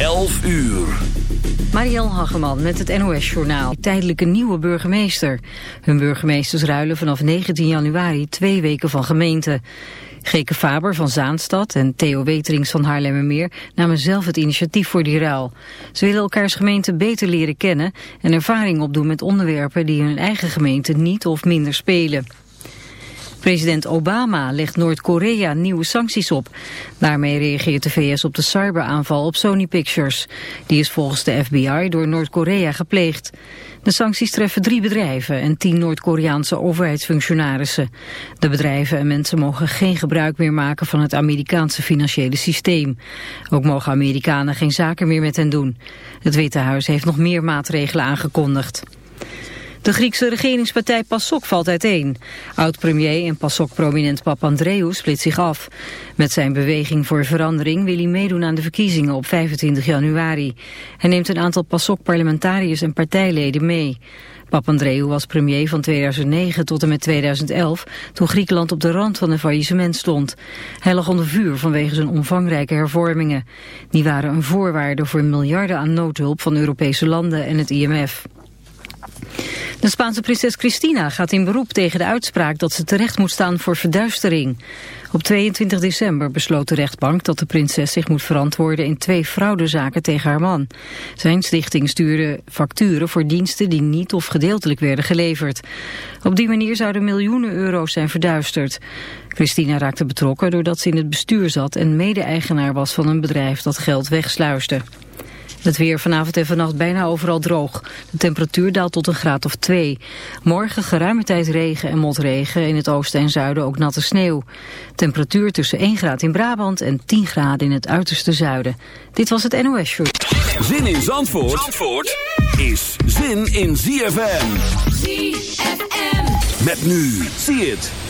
11 uur. Marielle Hageman met het NOS Journaal. Tijdelijke nieuwe burgemeester. Hun burgemeesters ruilen vanaf 19 januari twee weken van gemeente. Geke Faber van Zaanstad en Theo Weterings van Haarlemmermeer namen zelf het initiatief voor die ruil. Ze willen elkaars gemeente beter leren kennen en ervaring opdoen met onderwerpen die in hun eigen gemeente niet of minder spelen. President Obama legt Noord-Korea nieuwe sancties op. Daarmee reageert de VS op de cyberaanval op Sony Pictures. Die is volgens de FBI door Noord-Korea gepleegd. De sancties treffen drie bedrijven en tien Noord-Koreaanse overheidsfunctionarissen. De bedrijven en mensen mogen geen gebruik meer maken van het Amerikaanse financiële systeem. Ook mogen Amerikanen geen zaken meer met hen doen. Het Witte Huis heeft nog meer maatregelen aangekondigd. De Griekse regeringspartij PASOK valt uiteen. Oud-premier en PASOK-prominent Papandreou split zich af. Met zijn beweging voor verandering wil hij meedoen aan de verkiezingen op 25 januari. Hij neemt een aantal PASOK-parlementariërs en partijleden mee. Papandreou was premier van 2009 tot en met 2011, toen Griekenland op de rand van een faillissement stond. Hij lag onder vuur vanwege zijn omvangrijke hervormingen. Die waren een voorwaarde voor miljarden aan noodhulp van Europese landen en het IMF. De Spaanse prinses Cristina gaat in beroep tegen de uitspraak dat ze terecht moet staan voor verduistering. Op 22 december besloot de rechtbank dat de prinses zich moet verantwoorden in twee fraudezaken tegen haar man. Zijn stichting stuurde facturen voor diensten die niet of gedeeltelijk werden geleverd. Op die manier zouden miljoenen euro's zijn verduisterd. Christina raakte betrokken doordat ze in het bestuur zat en mede-eigenaar was van een bedrijf dat geld wegsluiste. Het weer vanavond en vannacht bijna overal droog. De temperatuur daalt tot een graad of 2. Morgen geruime tijd regen en motregen. In het oosten en zuiden ook natte sneeuw. Temperatuur tussen 1 graad in Brabant en 10 graden in het uiterste zuiden. Dit was het NOS Show. Zin in Zandvoort, Zandvoort is zin in ZFM. ZFM. Met nu. Zie het.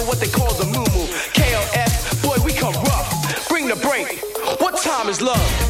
for what they call the moo moo. KLF, boy, we come rough. Bring the break. What time is love?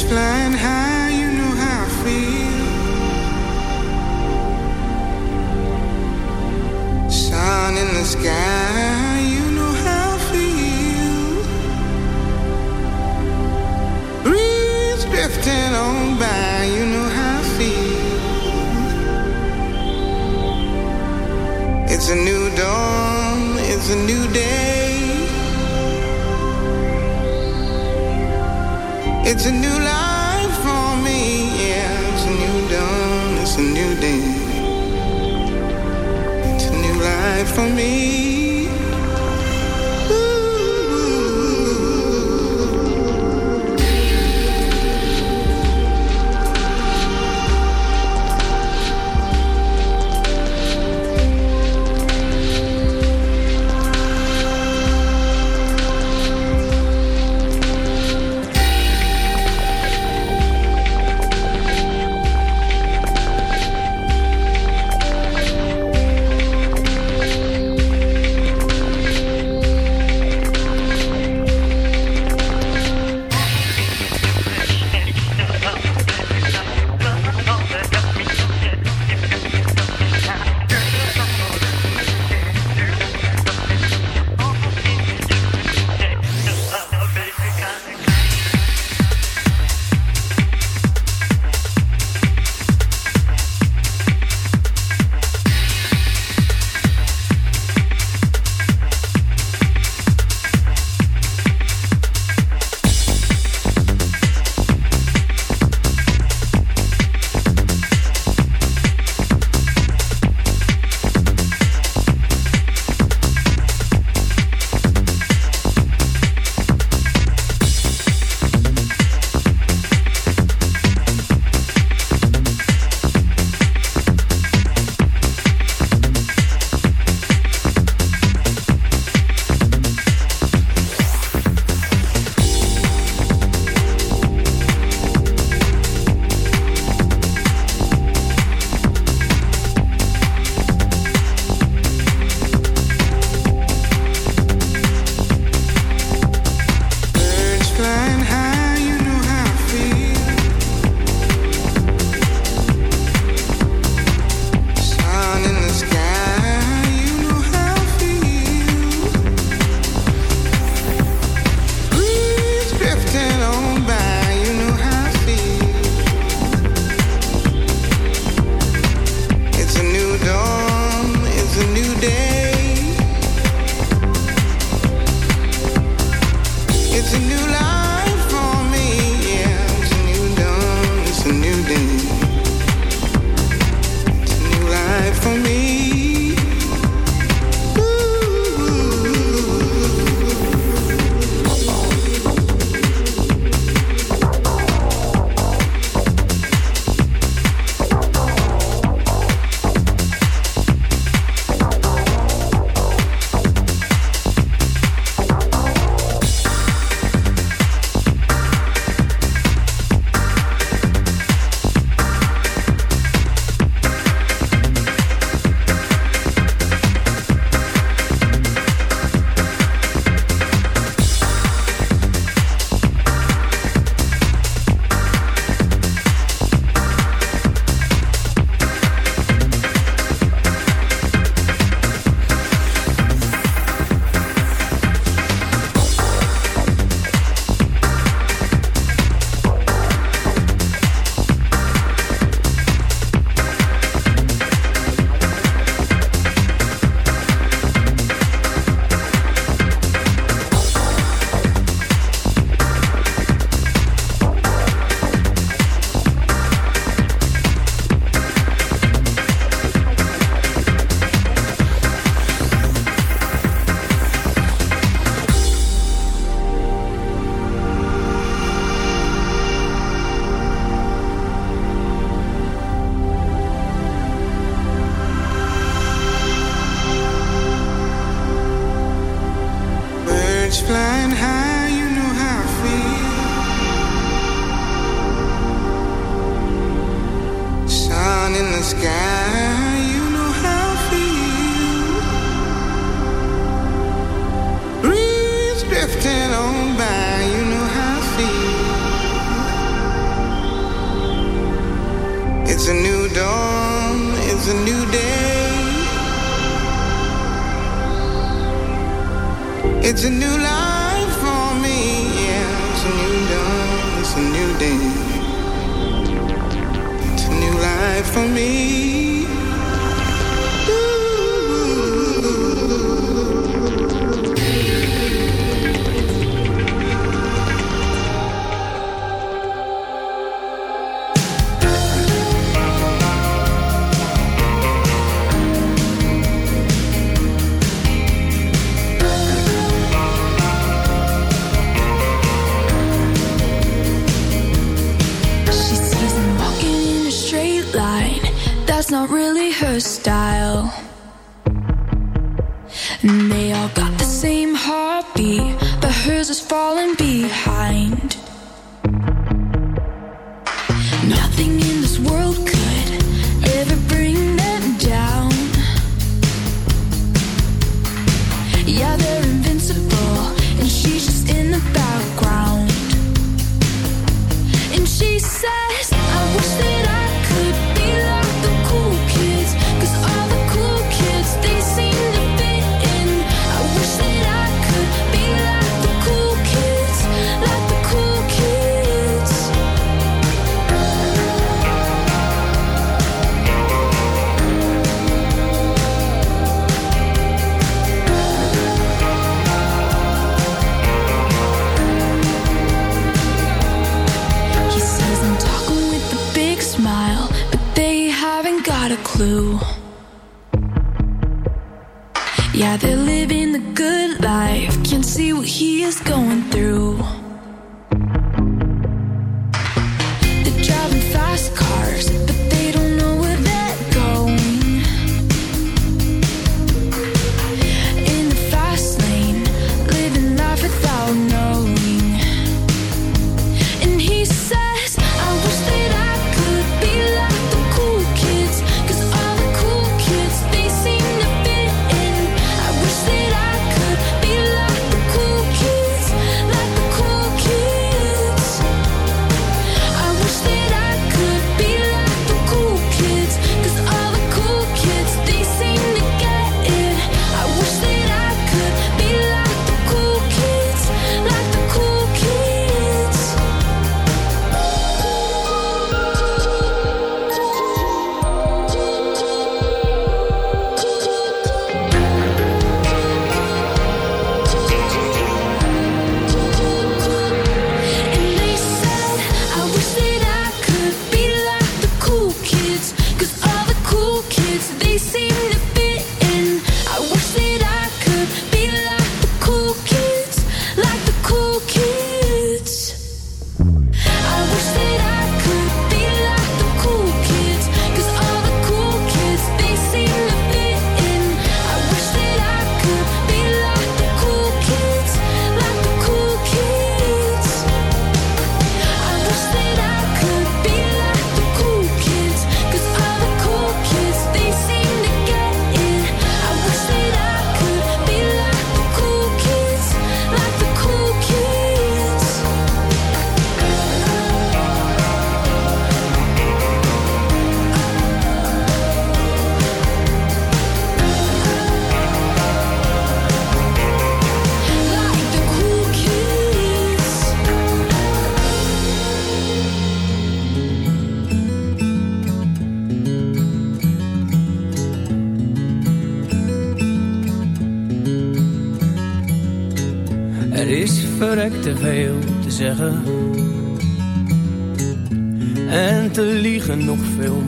It's flying high, you know how I feel. Sun in the sky, you know how I feel. Breeze drifting on by, you know how I feel. It's a new dawn, it's a new day. It's a new for me.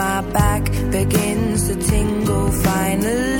my back begins to tingle. Finally,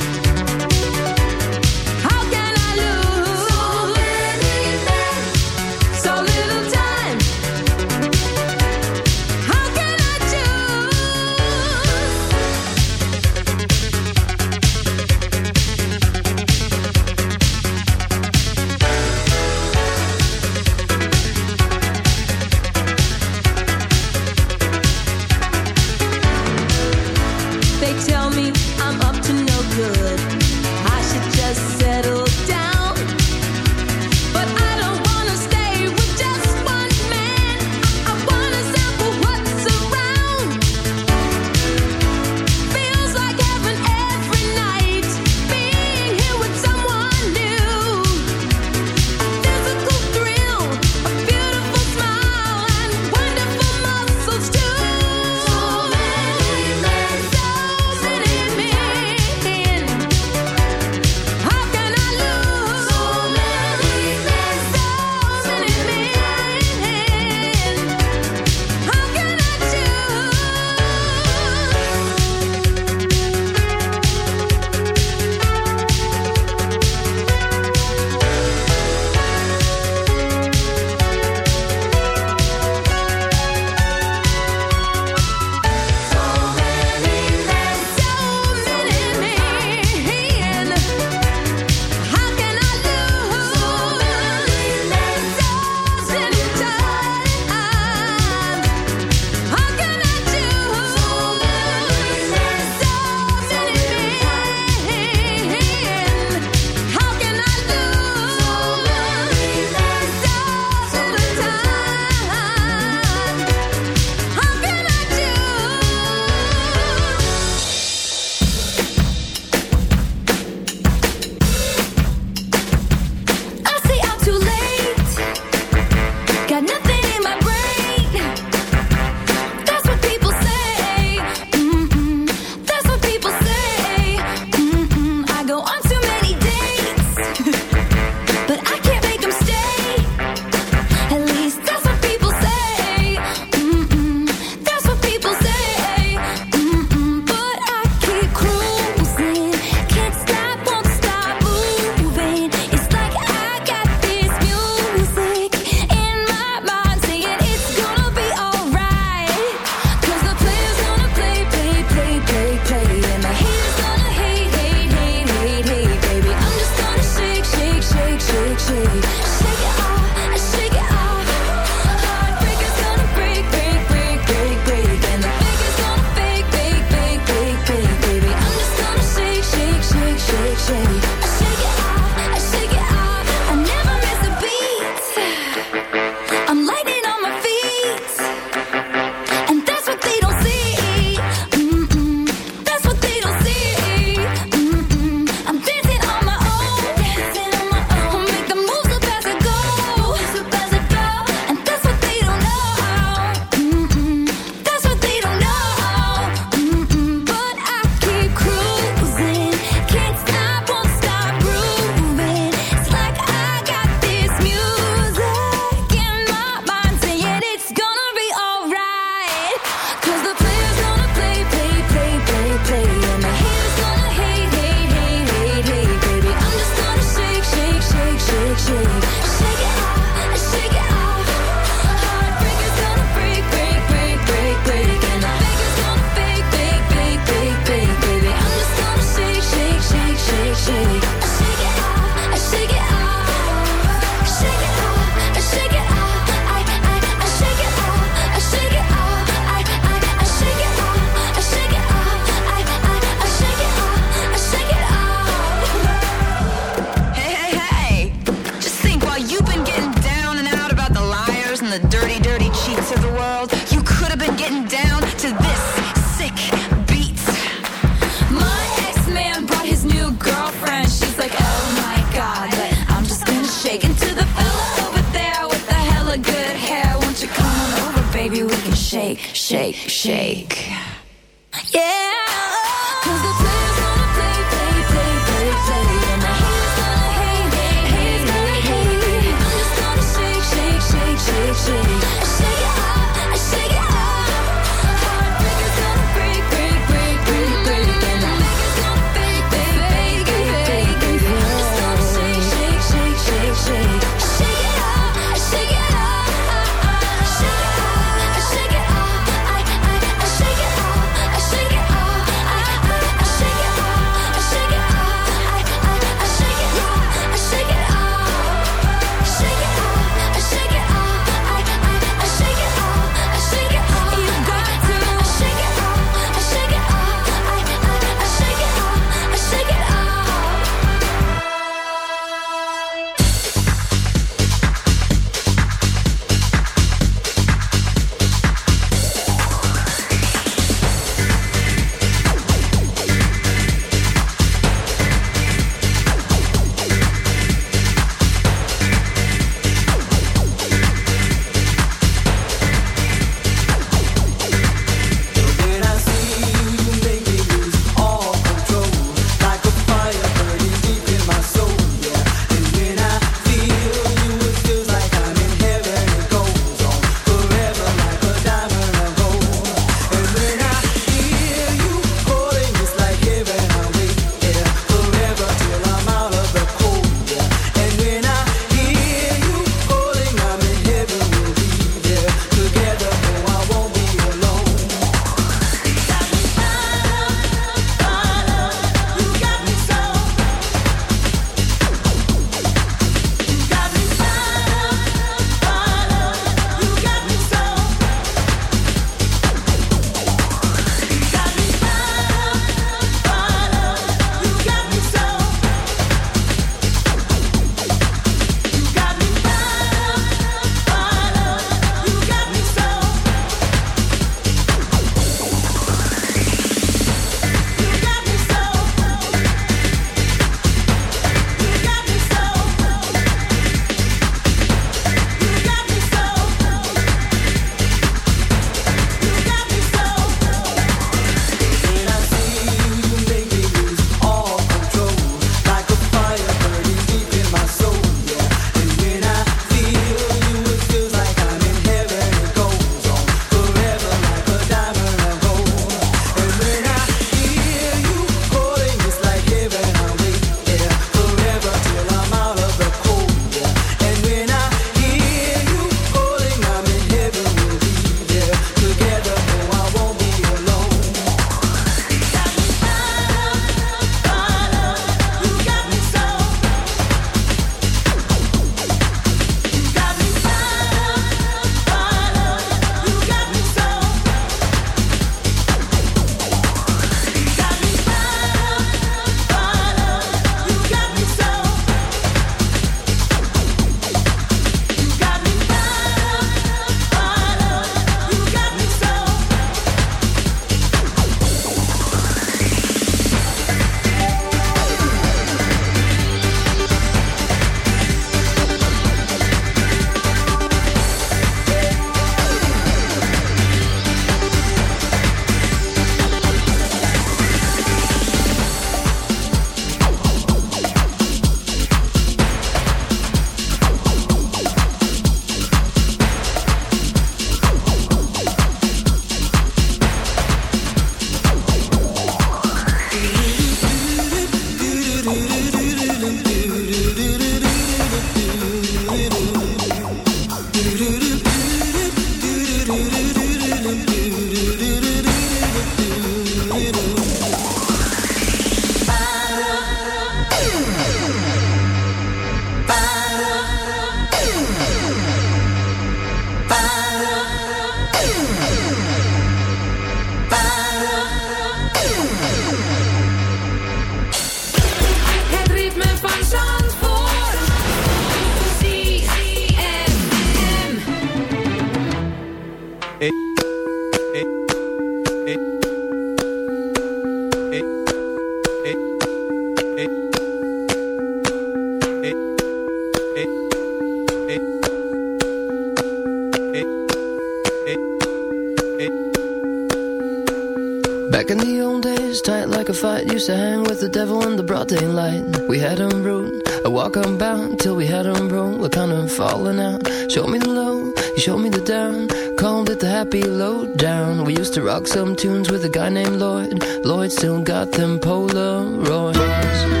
In the broad daylight. We had him rude, a walk unbound, till we had him broke, we're kind of falling out. Showed me the low, he showed me the down, called it the happy low down. We used to rock some tunes with a guy named Lloyd. Lloyd still got them Polaroids.